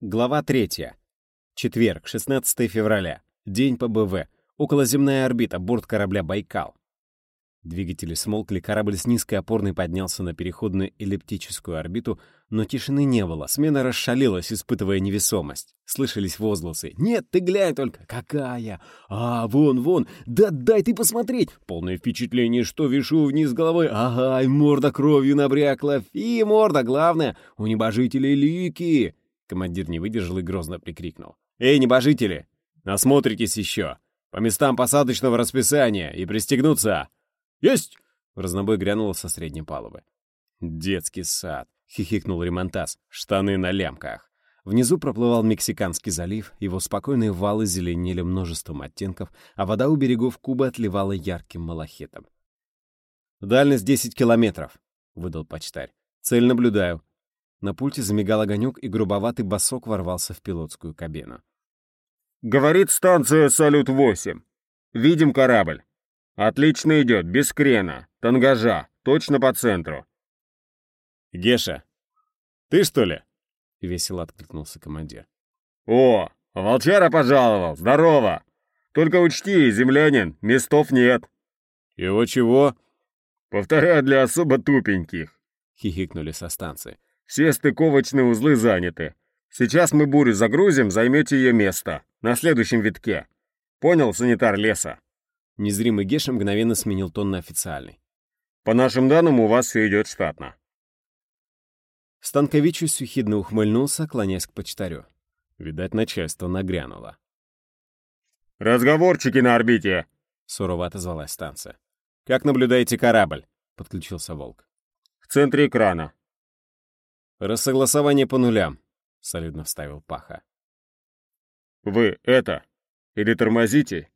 Глава 3. Четверг, 16 февраля. День ПБВ. Околоземная орбита, борт корабля «Байкал». Двигатели смолкли, корабль с низкой опорной поднялся на переходную эллиптическую орбиту, но тишины не было. Смена расшалилась, испытывая невесомость. Слышались возгласы. «Нет, ты глянь только! Какая! А, вон, вон! Да дай ты посмотреть! Полное впечатление, что вешу вниз головой. Ага, и морда кровью набрякла. И морда, главное, у небожителей лики!» Командир не выдержал и грозно прикрикнул. «Эй, небожители! Насмотритесь еще! По местам посадочного расписания и пристегнуться!» «Есть!» — разнобой грянуло со средней палубы. «Детский сад!» — хихикнул ремонтас. «Штаны на лямках!» Внизу проплывал Мексиканский залив, его спокойные валы зеленели множеством оттенков, а вода у берегов Кубы отливала ярким малахитом. «Дальность 10 километров», — выдал почтарь. «Цель наблюдаю. На пульте замигал огонек, и грубоватый босок ворвался в пилотскую кабину. «Говорит станция «Салют-8». Видим корабль. Отлично идет, без крена, тангажа, точно по центру». «Геша, ты что ли?» — весело откликнулся командир. «О, волчара пожаловал, здорово! Только учти, землянин, местов нет». «Его чего?» «Повторяю для особо тупеньких», — хихикнули со станции. Все стыковочные узлы заняты. Сейчас мы бурю загрузим, займете ее место. На следующем витке. Понял, санитар леса?» Незримый Геша мгновенно сменил тон на официальный. «По нашим данным, у вас все идет штатно». Станковичус ехидно ухмыльнулся, клонясь к почтарю. Видать, начальство нагрянуло. «Разговорчики на орбите!» — сурово отозвалась станция. «Как наблюдаете корабль?» — подключился Волк. «В центре экрана. «Рассогласование по нулям», — солидно вставил Паха. «Вы это, или тормозите,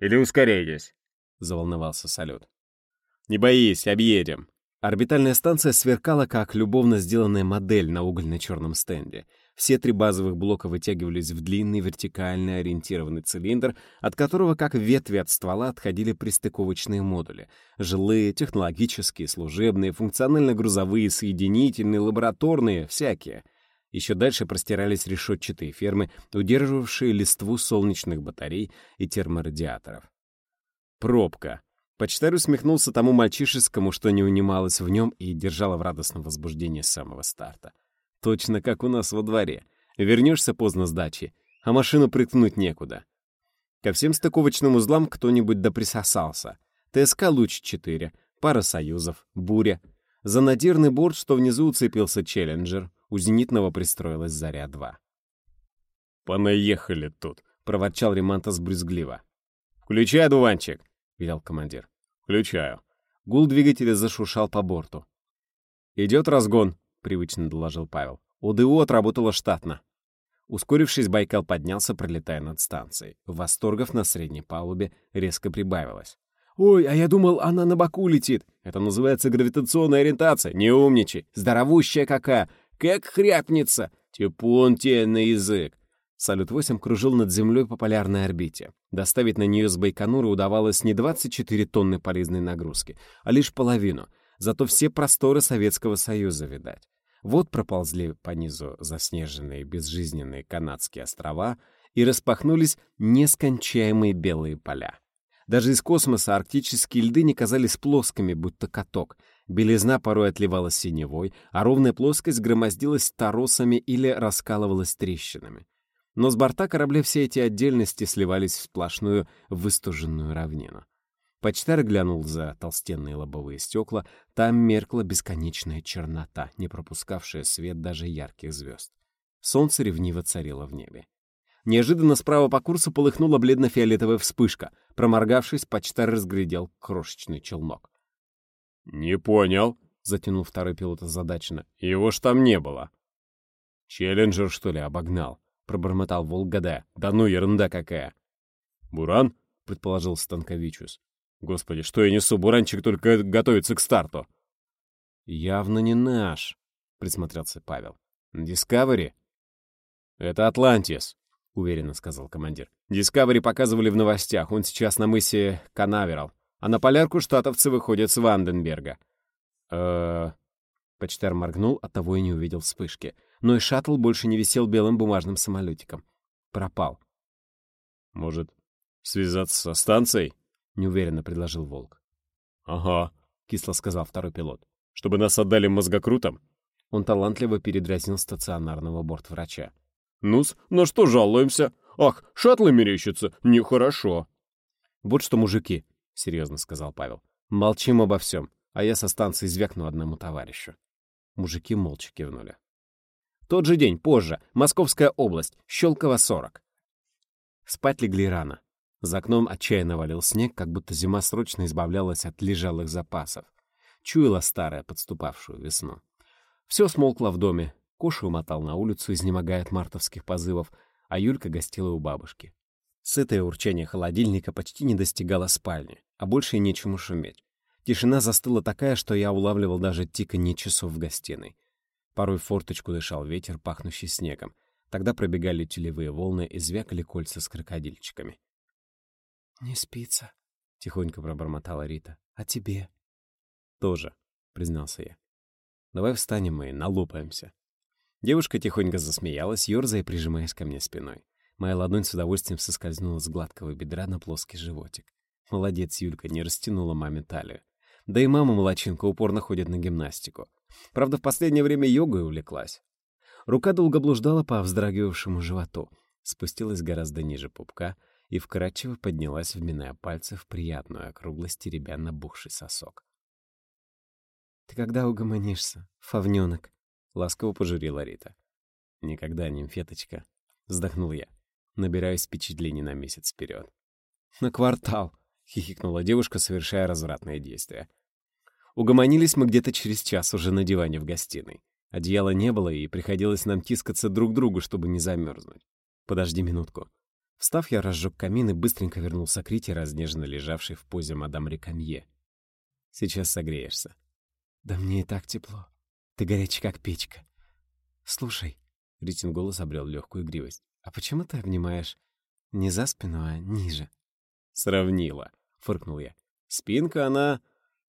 или ускоряйтесь», — заволновался Салют. «Не боись, объедем». Орбитальная станция сверкала, как любовно сделанная модель на угольно-черном стенде — все три базовых блока вытягивались в длинный вертикально ориентированный цилиндр, от которого, как ветви от ствола, отходили пристыковочные модули. Жилые, технологические, служебные, функционально-грузовые, соединительные, лабораторные, всякие. Еще дальше простирались решетчатые фермы, удерживавшие листву солнечных батарей и терморадиаторов. Пробка. Почтарь усмехнулся тому мальчишескому, что не унималось в нем и держало в радостном возбуждении с самого старта. Точно как у нас во дворе. Вернешься поздно с дачи, а машину приткнуть некуда. Ко всем стыковочным узлам кто-нибудь доприсосался. ТСК «Луч-4», пара «Союзов», «Буря». За надирный борт, что внизу уцепился «Челленджер», у зенитного пристроилась «Заря-2». «Понаехали тут», — проворчал Ремантас брюзгливо. «Включай, одуванчик», — велел командир. «Включаю». Гул двигателя зашуршал по борту. «Идет разгон», привычно доложил Павел. УДУ отработало штатно. Ускорившись, Байкал поднялся, пролетая над станцией. Восторгов на средней палубе резко прибавилось. «Ой, а я думал, она на боку летит. Это называется гравитационная ориентация. Не умничай. Здоровущая какая. Как хряпнется. Типун тебе на язык». Салют-8 кружил над Землей по полярной орбите. Доставить на нее с Байконура удавалось не 24 тонны полезной нагрузки, а лишь половину. Зато все просторы Советского Союза видать. Вот проползли по низу заснеженные безжизненные канадские острова и распахнулись нескончаемые белые поля. Даже из космоса арктические льды не казались плоскими, будто каток. Белизна порой отливала синевой, а ровная плоскость громоздилась торосами или раскалывалась трещинами. Но с борта корабля все эти отдельности сливались в сплошную выстуженную равнину. Почтарь глянул за толстенные лобовые стекла. Там меркла бесконечная чернота, не пропускавшая свет даже ярких звезд. Солнце ревниво царило в небе. Неожиданно справа по курсу полыхнула бледно-фиолетовая вспышка. Проморгавшись, почтарь разглядел крошечный челнок. «Не понял», — затянул второй пилот озадаченно. «Его ж там не было». «Челленджер, что ли, обогнал?» — пробормотал Волгода. «Да ну, ерунда какая!» «Буран?» — предположил Станковичус. Господи, что я несу? Буранчик только готовится к старту. Явно не наш, присмотрелся Павел. Дискавери? Это Атлантис, уверенно сказал командир. Дискавери показывали в новостях. Он сейчас на мысе Канаверал. А на полярку штатовцы выходят с Ванденберга. э Почтар моргнул, оттого и не увидел вспышки. но и шаттл больше не висел белым бумажным самолетиком. Пропал. «Может, связаться со станцией?» — неуверенно предложил Волк. «Ага», — кисло сказал второй пилот. «Чтобы нас отдали мозгокрутам?» Он талантливо передразнил стационарного бортврача. «Ну-с, на что жалуемся? Ах, шаттлы мерещатся, нехорошо». «Вот что, мужики», — серьезно сказал Павел. «Молчим обо всем, а я со станции звякну одному товарищу». Мужики молча кивнули. Тот же день, позже, Московская область, Щелково, 40. Спать легли рано. За окном отчаянно валил снег, как будто зима срочно избавлялась от лежалых запасов. Чуяла старая подступавшую весну. Все смолкло в доме. Коша умотал на улицу, изнемогая от мартовских позывов, а Юлька гостила у бабушки. Сытое урчание холодильника почти не достигало спальни, а больше и нечему шуметь. Тишина застыла такая, что я улавливал даже тиканье часов в гостиной. Порой в форточку дышал ветер, пахнущий снегом. Тогда пробегали телевые волны и звякали кольца с крокодильчиками. «Не спится», — тихонько пробормотала Рита. «А тебе?» «Тоже», — признался я. «Давай встанем и налопаемся». Девушка тихонько засмеялась, ерзая и прижимаясь ко мне спиной. Моя ладонь с удовольствием соскользнула с гладкого бедра на плоский животик. Молодец, Юлька, не растянула маме талию. Да и мама молочинка упорно ходит на гимнастику. Правда, в последнее время йогой увлеклась. Рука долго блуждала по вздрагивавшему животу, спустилась гораздо ниже пупка и вкрадчиво поднялась, вминая пальцы в приятную округлость теребя набухший сосок. «Ты когда угомонишься, фавнёнок?» — ласково пожурила Рита. «Никогда, нимфеточка», — вздохнул я. Набираюсь впечатлений на месяц вперед. «На квартал», — хихикнула девушка, совершая развратное действие. Угомонились мы где-то через час уже на диване в гостиной. Одеяла не было, и приходилось нам тискаться друг другу, чтобы не замерзнуть. «Подожди минутку». Встав, я разжег камин и быстренько вернулся к Рите, разнеженно лежавшей в позе мадам Рекамье. «Сейчас согреешься». «Да мне и так тепло. Ты горячий, как печка. Слушай». Ритин голос обрел легкую игривость. «А почему ты обнимаешь не за спину, а ниже?» «Сравнила», — фыркнул я. «Спинка, она...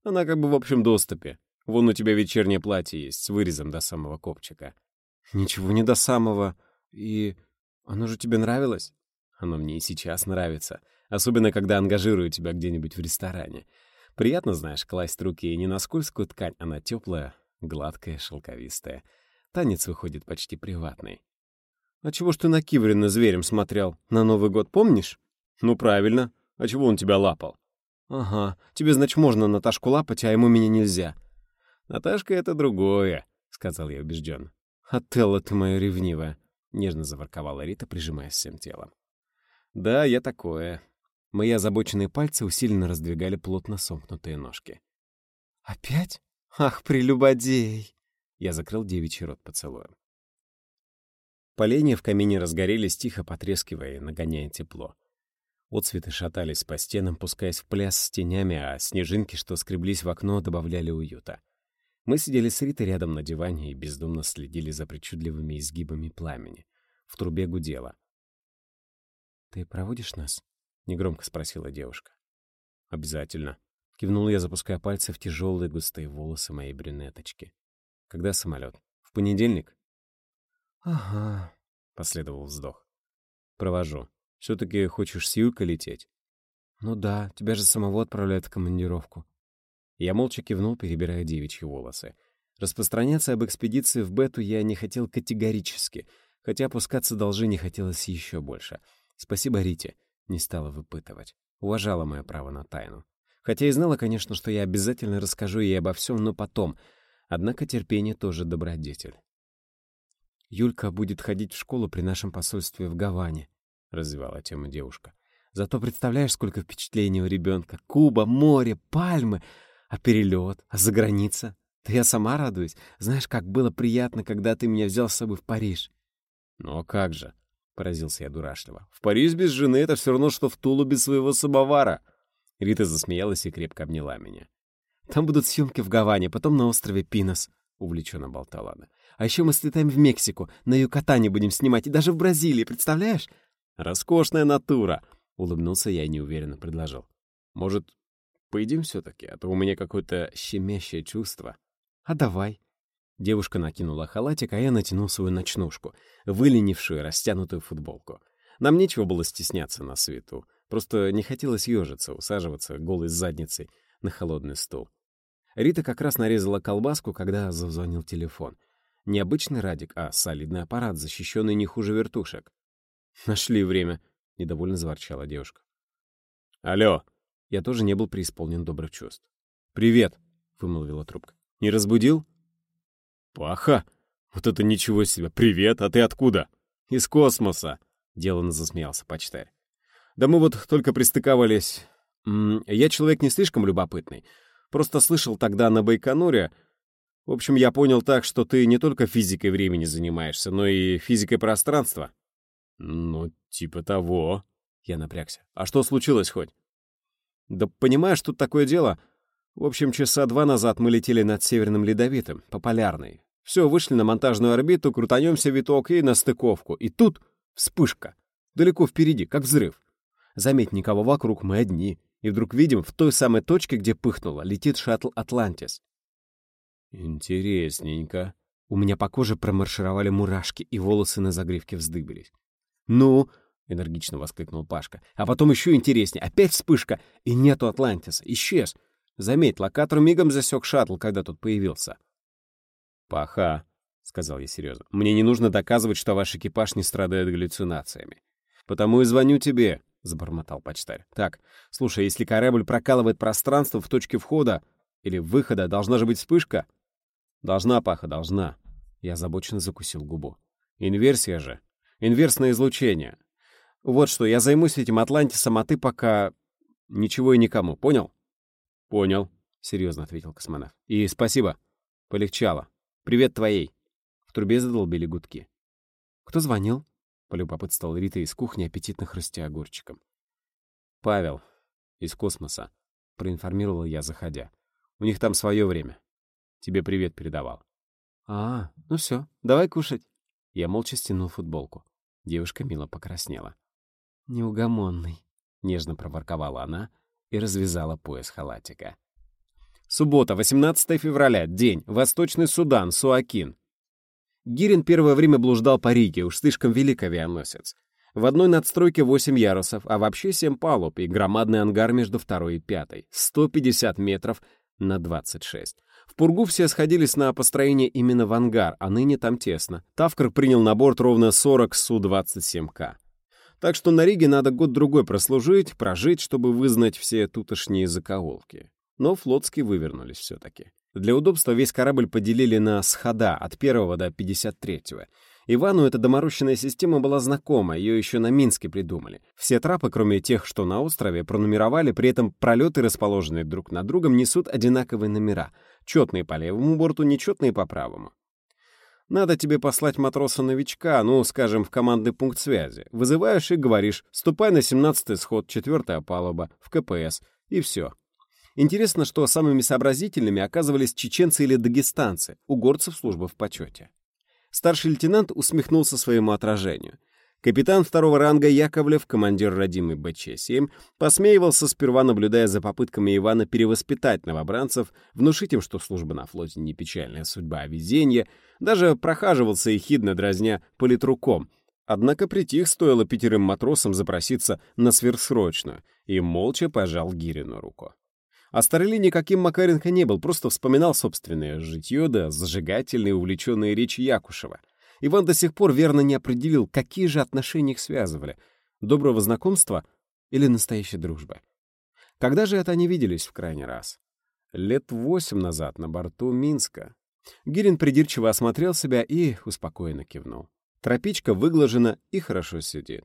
она как бы в общем доступе. Вон у тебя вечернее платье есть с вырезом до самого копчика». «Ничего не до самого. И оно же тебе нравилось?» «Оно мне и сейчас нравится. Особенно, когда ангажирую тебя где-нибудь в ресторане. Приятно, знаешь, класть руки не на скользкую ткань, а на теплая, гладкая, шелковистая. Танец выходит почти приватный. «А чего ж ты на Киврина зверем смотрел? На Новый год помнишь?» «Ну, правильно. А чего он тебя лапал?» «Ага. Тебе, значит, можно Наташку лапать, а ему меня нельзя». «Наташка — это другое», — сказал я убежденно. «Отелло ты моя ревнивая», — нежно заворковала Рита, прижимаясь всем телом. «Да, я такое». Мои озабоченные пальцы усиленно раздвигали плотно сомкнутые ножки. «Опять? Ах, прелюбодей!» Я закрыл девичий рот поцелуем. Поленья в камине разгорелись, тихо потрескивая нагоняя тепло. Отцветы шатались по стенам, пускаясь в пляс с тенями, а снежинки, что скреблись в окно, добавляли уюта. Мы сидели с Ритой рядом на диване и бездумно следили за причудливыми изгибами пламени. В трубе гудело. «Ты проводишь нас?» — негромко спросила девушка. «Обязательно», — кивнул я, запуская пальцы в тяжелые густые волосы моей брюнеточки. «Когда самолет? В понедельник?» «Ага», — последовал вздох. «Провожу. Все-таки хочешь с Юлькой лететь?» «Ну да, тебя же самого отправляют в командировку». Я молча кивнул, перебирая девичьи волосы. Распространяться об экспедиции в Бету я не хотел категорически, хотя опускаться должи не хотелось еще больше. Спасибо Рите, не стала выпытывать. Уважала мое право на тайну. Хотя и знала, конечно, что я обязательно расскажу ей обо всем, но потом. Однако терпение тоже добродетель. Юлька будет ходить в школу при нашем посольстве в Гаване. — развивала тему девушка. «Зато представляешь, сколько впечатлений у ребенка. Куба, море, пальмы. А перелет, а заграница. Да я сама радуюсь. Знаешь, как было приятно, когда ты меня взял с собой в Париж». «Ну а как же?» — поразился я дурашливо. «В Париж без жены — это все равно, что в Тулу без своего самовара». Рита засмеялась и крепко обняла меня. «Там будут съемки в Гаване, потом на острове Пинос», — увлеченно болтала она. «А еще мы слетаем в Мексику, на Юкатане будем снимать, и даже в Бразилии, представляешь? «Роскошная натура!» — улыбнулся я и неуверенно предложил. «Может, поедим все-таки, а то у меня какое-то щемящее чувство». «А давай». Девушка накинула халатик, а я натянул свою ночнушку, выленившую растянутую футболку. Нам нечего было стесняться на свету. Просто не хотелось ежиться, усаживаться голой задницей на холодный стул. Рита как раз нарезала колбаску, когда зазвонил телефон. Не обычный радик, а солидный аппарат, защищенный не хуже вертушек. «Нашли время», — недовольно заворчала девушка. «Алло!» Я тоже не был преисполнен добрых чувств. «Привет!» — вымолвила трубка. «Не разбудил?» «Паха! Вот это ничего себе! Привет! А ты откуда?» «Из космоса!» — деланно засмеялся почтарь. «Да мы вот только пристыковались. Я человек не слишком любопытный. Просто слышал тогда на Байконуре. В общем, я понял так, что ты не только физикой времени занимаешься, но и физикой пространства». «Ну, типа того». Я напрягся. «А что случилось хоть?» «Да понимаешь, тут такое дело. В общем, часа два назад мы летели над Северным Ледовитым, по Полярной. Все, вышли на монтажную орбиту, крутанемся виток и на стыковку. И тут вспышка. Далеко впереди, как взрыв. Заметь, никого вокруг, мы одни. И вдруг видим, в той самой точке, где пыхнуло, летит шаттл «Атлантис». Интересненько. У меня по коже промаршировали мурашки, и волосы на загривке вздыбились. «Ну?» — энергично воскликнул Пашка. «А потом еще интереснее. Опять вспышка, и нету Атлантиса. Исчез. Заметь, локатор мигом засек шаттл, когда тут появился». «Паха», — сказал я серьезно. «Мне не нужно доказывать, что ваш экипаж не страдает галлюцинациями. Потому и звоню тебе», — забормотал почтарь. «Так, слушай, если корабль прокалывает пространство в точке входа или выхода, должна же быть вспышка?» «Должна, Паха, должна». Я озабоченно закусил губу. «Инверсия же. Инверсное излучение. Вот что, я займусь этим Атлантисом, а ты пока... Ничего и никому, понял? Понял, серьезно ответил космонавт. И спасибо. Полегчало. Привет твоей. В трубе задолбили гудки. Кто звонил? Полюбопытствовал Рита из кухни, аппетитно хрустя огурчиком. Павел. Из космоса. Проинформировал я, заходя. У них там свое время. Тебе привет передавал. А, ну все, давай кушать. Я молча стянул футболку. Девушка мило покраснела. «Неугомонный», — нежно проворковала она и развязала пояс халатика. Суббота, 18 февраля, день, Восточный Судан, Суакин. Гирин первое время блуждал по Риге, уж слишком велик авианосец. В одной надстройке 8 ярусов, а вообще 7 палуб и громадный ангар между второй и пятой. 150 метров на 26. В Пургу все сходились на построение именно в ангар, а ныне там тесно. Тавкар принял на борт ровно 40 Су-27К. Так что на Риге надо год-другой прослужить, прожить, чтобы вызнать все тутошние закоулки. Но флотские вывернулись все-таки. Для удобства весь корабль поделили на схода от первого до 53-го. Ивану эта доморощенная система была знакома, ее еще на Минске придумали. Все трапы, кроме тех, что на острове, пронумеровали, при этом пролеты, расположенные друг над другом, несут одинаковые номера. Четные по левому борту, нечетные по правому. Надо тебе послать матроса-новичка, ну, скажем, в командный пункт связи. Вызываешь и говоришь, ступай на 17-й сход, четвертая палуба, в КПС, и все. Интересно, что самыми сообразительными оказывались чеченцы или дагестанцы, у горцев служба в почете. Старший лейтенант усмехнулся своему отражению. Капитан второго ранга Яковлев, командир родимой БЧ-7, посмеивался сперва, наблюдая за попытками Ивана перевоспитать новобранцев, внушить им, что служба на флоте не печальная судьба, а везение, даже прохаживался и хидно дразня политруком. Однако притих стоило пятерым матросам запроситься на сверхсрочную и молча пожал Гирину руку. А Старли никаким Макаренко не был, просто вспоминал собственное житье да зажигательные увлеченные речи Якушева. Иван до сих пор верно не определил, какие же отношения их связывали — доброго знакомства или настоящей дружбы. Когда же это они виделись в крайний раз? Лет восемь назад на борту Минска. Гирин придирчиво осмотрел себя и успокоенно кивнул. Тропичка выглажена и хорошо сидит.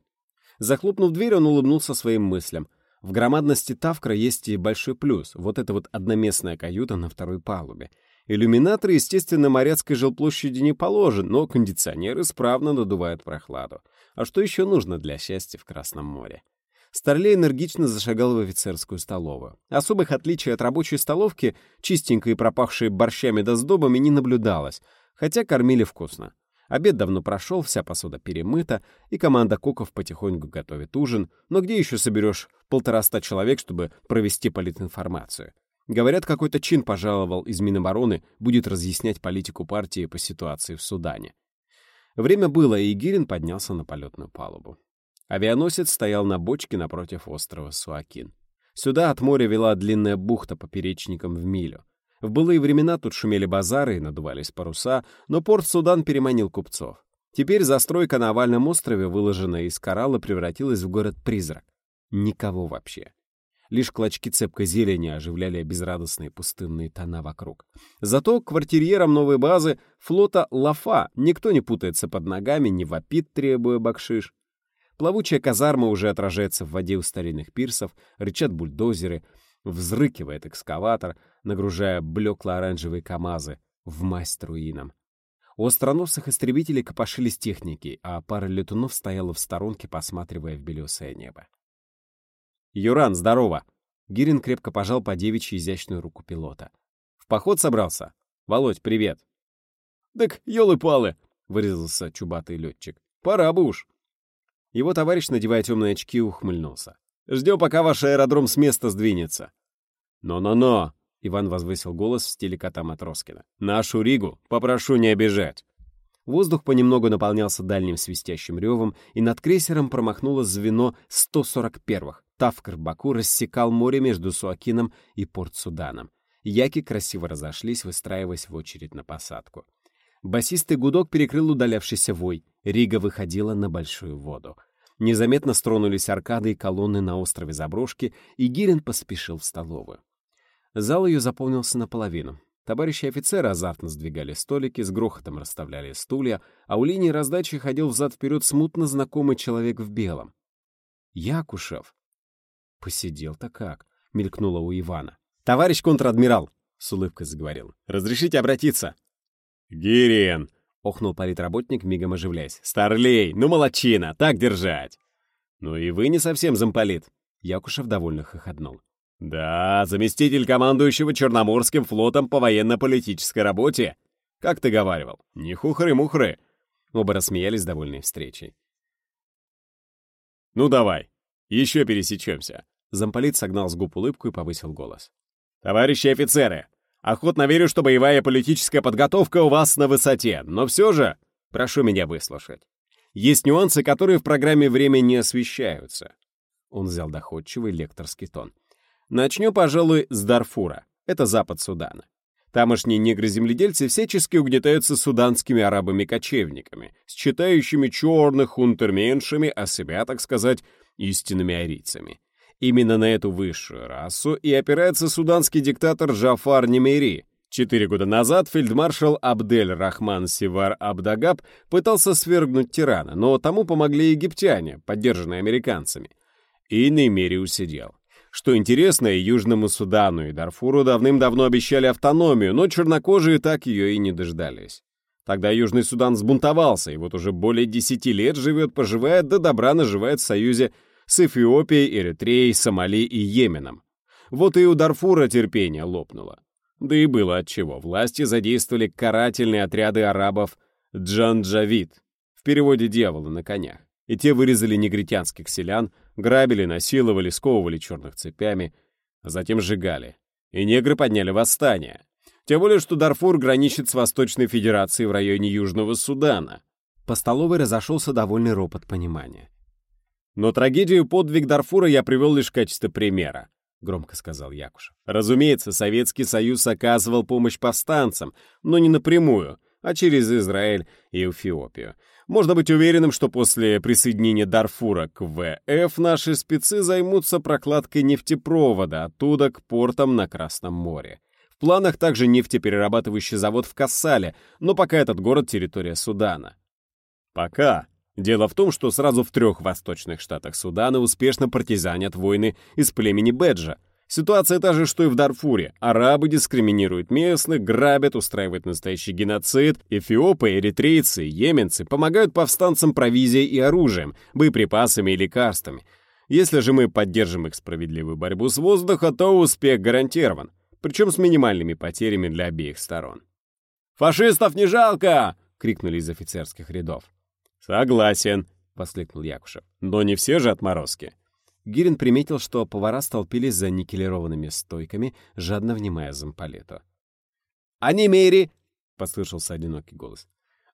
Захлопнув дверь, он улыбнулся своим мыслям — в громадности Тавкра есть и большой плюс. Вот это вот одноместная каюта на второй палубе. Иллюминатор, естественно, моряцкой жилплощади не положен, но кондиционер исправно надувает прохладу. А что еще нужно для счастья в Красном море? Старлей энергично зашагал в офицерскую столовую. Особых отличий от рабочей столовки, чистенькой и пропахшей борщами да сдобами, не наблюдалось, хотя кормили вкусно. Обед давно прошел, вся посуда перемыта, и команда коков потихоньку готовит ужин. Но где еще соберешь полтораста человек, чтобы провести политинформацию? Говорят, какой-то чин пожаловал из Минобороны, будет разъяснять политику партии по ситуации в Судане. Время было, и Гирин поднялся на полетную палубу. Авианосец стоял на бочке напротив острова Суакин. Сюда от моря вела длинная бухта поперечником в милю. В былые времена тут шумели базары и надувались паруса, но порт Судан переманил купцов. Теперь застройка на овальном острове, выложенная из коралла, превратилась в город-призрак. Никого вообще. Лишь клочки цепкой зелени оживляли безрадостные пустынные тона вокруг. Зато квартирьерам новой базы флота Лафа никто не путается под ногами, не вопит, требуя бакшиш. Плавучая казарма уже отражается в воде у старинных пирсов, рычат бульдозеры, взрыкивает экскаватор, нагружая блекло-оранжевые КАМАЗы в масть руинам. У остроносых истребителей копошились техники, а пара летунов стояла в сторонке, посматривая в белесое небо. «Юран, здорово!» Гирин крепко пожал по девичьи изящную руку пилота. «В поход собрался? Володь, привет!» «Так, елы-палы!» — вырезался чубатый летчик. «Пора бы уж!» Его товарищ, надевая темные очки, ухмыльнулся. «Ждем, пока ваш аэродром с места сдвинется». «Но-но-но!» — Иван возвысил голос в стиле кота Матроскина. «Нашу Ригу попрошу не обижать!» Воздух понемногу наполнялся дальним свистящим ревом, и над крейсером промахнуло звено 141-х. Тавкар Баку рассекал море между Суакином и Порт-Суданом. Яки красиво разошлись, выстраиваясь в очередь на посадку. Басистый гудок перекрыл удалявшийся вой. Рига выходила на большую воду. Незаметно стронулись аркады и колонны на острове Заброшки, и Гирин поспешил в столовую. Зал ее заполнился наполовину. Товарищи офицеры азартно сдвигали столики, с грохотом расставляли стулья, а у линии раздачи ходил взад-вперед смутно знакомый человек в белом. Якушев. Посидел-то как, мелькнуло у Ивана. «Товарищ контр-адмирал!» — с улыбкой заговорил. «Разрешите обратиться?» «Гирин!» — охнул политработник, мигом оживляясь. «Старлей! Ну, молодчина! Так держать!» «Ну и вы не совсем замполит!» Якушев довольно хохотнул. «Да, заместитель командующего Черноморским флотом по военно-политической работе. Как ты говаривал, не хухры-мухры». Оба рассмеялись, довольной встречей. «Ну давай, еще пересечемся». Замполит согнал с губ улыбку и повысил голос. «Товарищи офицеры, охотно верю, что боевая политическая подготовка у вас на высоте, но все же прошу меня выслушать. Есть нюансы, которые в программе «Время» не освещаются». Он взял доходчивый лекторский тон. Начнем, пожалуй, с Дарфура. Это запад Судана. Тамошние негры-земледельцы всячески угнетаются суданскими арабами-кочевниками, считающими черных унтерменшами, а себя, так сказать, истинными арийцами. Именно на эту высшую расу и опирается суданский диктатор Джафар Немери. Четыре года назад фельдмаршал Абдель Рахман Сивар Абдагаб пытался свергнуть тирана, но тому помогли египтяне, поддержанные американцами. И Немери усидел. Что интересно, Южному Судану, и Дарфуру давным-давно обещали автономию, но чернокожие так ее и не дождались. Тогда Южный Судан сбунтовался, и вот уже более десяти лет живет-поживает, да добра наживает в союзе с Эфиопией, Эритреей, Сомали и Йеменом. Вот и у Дарфура терпение лопнуло. Да и было отчего. Власти задействовали карательные отряды арабов Джанджавид, в переводе «дьявола на конях». И те вырезали негритянских селян, Грабили, насиловали, сковывали черных цепями, а затем сжигали. И негры подняли восстание. Тем более, что Дарфур граничит с Восточной Федерацией в районе Южного Судана. По столовой разошелся довольный ропот понимания. «Но трагедию подвиг Дарфура я привел лишь в качестве примера», — громко сказал Якушев. «Разумеется, Советский Союз оказывал помощь повстанцам, но не напрямую, а через Израиль и Эфиопию. Можно быть уверенным, что после присоединения Дарфура к ВФ наши спецы займутся прокладкой нефтепровода оттуда к портам на Красном море. Планах также нефтеперерабатывающий завод в Кассале, но пока этот город — территория Судана. Пока. Дело в том, что сразу в трех восточных штатах Судана успешно партизанят войны из племени Беджа — Ситуация та же, что и в Дарфуре. Арабы дискриминируют местных, грабят, устраивают настоящий геноцид. Эфиопы, эритрейцы, йеменцы помогают повстанцам провизией и оружием, боеприпасами и лекарствами. Если же мы поддержим их справедливую борьбу с воздуха, то успех гарантирован, причем с минимальными потерями для обеих сторон. «Фашистов не жалко!» — крикнули из офицерских рядов. «Согласен», — воскликнул Якушев. «Но не все же отморозки». Гирин приметил, что повара столпились за никелированными стойками, жадно внимая замполиту. «А Немери!» — послышался одинокий голос.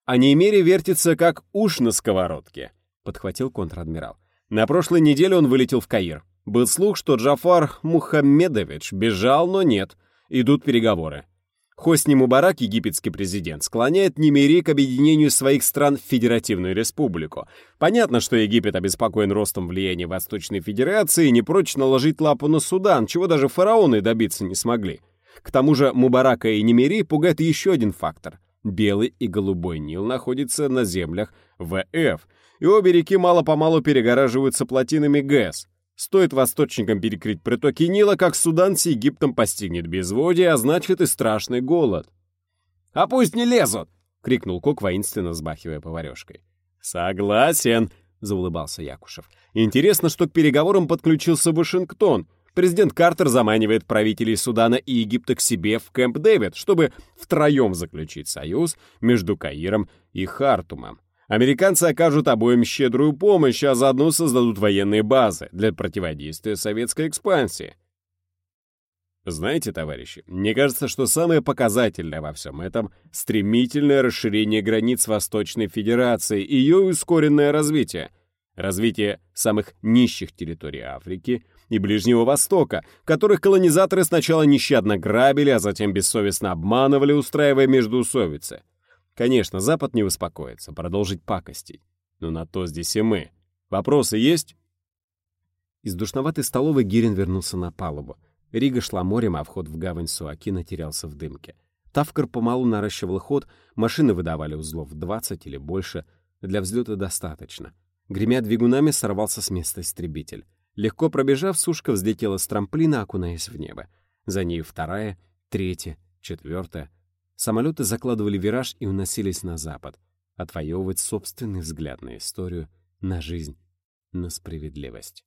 «А Немери вертится, как уж на сковородке», — подхватил контр-адмирал. «На прошлой неделе он вылетел в Каир. Был слух, что Джафар Мухаммедович бежал, но нет. Идут переговоры. Хосни Мубарак, египетский президент, склоняет Немири к объединению своих стран в Федеративную Республику. Понятно, что Египет обеспокоен ростом влияния Восточной Федерации и не прочь наложить лапу на Судан, чего даже фараоны добиться не смогли. К тому же Мубарака и Немири пугает еще один фактор. Белый и Голубой Нил находятся на землях ВФ, и обе реки мало-помалу перегораживаются плотинами ГЭС. Стоит восточникам перекрыть притоки Нила, как Судан с Египтом постигнет безводие, а значит и страшный голод. «А пусть не лезут!» — крикнул Кок, воинственно взбахивая поварешкой. «Согласен!» — заулыбался Якушев. «Интересно, что к переговорам подключился Вашингтон. Президент Картер заманивает правителей Судана и Египта к себе в Кэмп Дэвид, чтобы втроем заключить союз между Каиром и Хартумом. Американцы окажут обоим щедрую помощь, а заодно создадут военные базы для противодействия советской экспансии. Знаете, товарищи, мне кажется, что самое показательное во всем этом — стремительное расширение границ Восточной Федерации и ее ускоренное развитие. Развитие самых нищих территорий Африки и Ближнего Востока, которых колонизаторы сначала нещадно грабили, а затем бессовестно обманывали, устраивая междоусобицы. Конечно, Запад не успокоится, продолжить пакостей. Но на то здесь и мы. Вопросы есть? Из душноватой столовой Гирин вернулся на палубу. Рига шла морем, а вход в гавань Суакина терялся в дымке. Тавкар помалу наращивал ход, машины выдавали узлов 20 или больше. Для взлета достаточно. Гремя двигунами сорвался с места истребитель. Легко пробежав, сушка взлетела с трамплина, окунаясь в небо. За ней вторая, третья, четвертая. Самолеты закладывали вираж и уносились на запад, отвоевывать собственный взгляд на историю, на жизнь, на справедливость.